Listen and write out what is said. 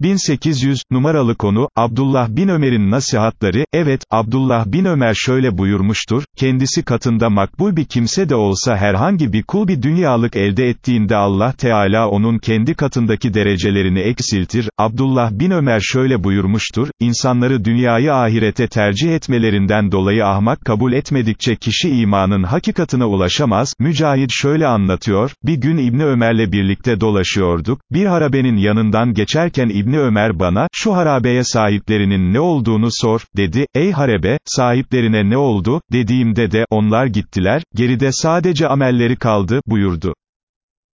1800, numaralı konu, Abdullah bin Ömer'in nasihatları, evet, Abdullah bin Ömer şöyle buyurmuştur, kendisi katında makbul bir kimse de olsa herhangi bir kul bir dünyalık elde ettiğinde Allah Teala onun kendi katındaki derecelerini eksiltir, Abdullah bin Ömer şöyle buyurmuştur, insanları dünyayı ahirete tercih etmelerinden dolayı ahmak kabul etmedikçe kişi imanın hakikatına ulaşamaz, Mücahit şöyle anlatıyor, bir gün İbni Ömer'le birlikte dolaşıyorduk, bir harabenin yanından geçerken İbni Ömer bana, şu harabeye sahiplerinin ne olduğunu sor, dedi, ey harebe, sahiplerine ne oldu, dediğimde de, onlar gittiler, geride sadece amelleri kaldı, buyurdu.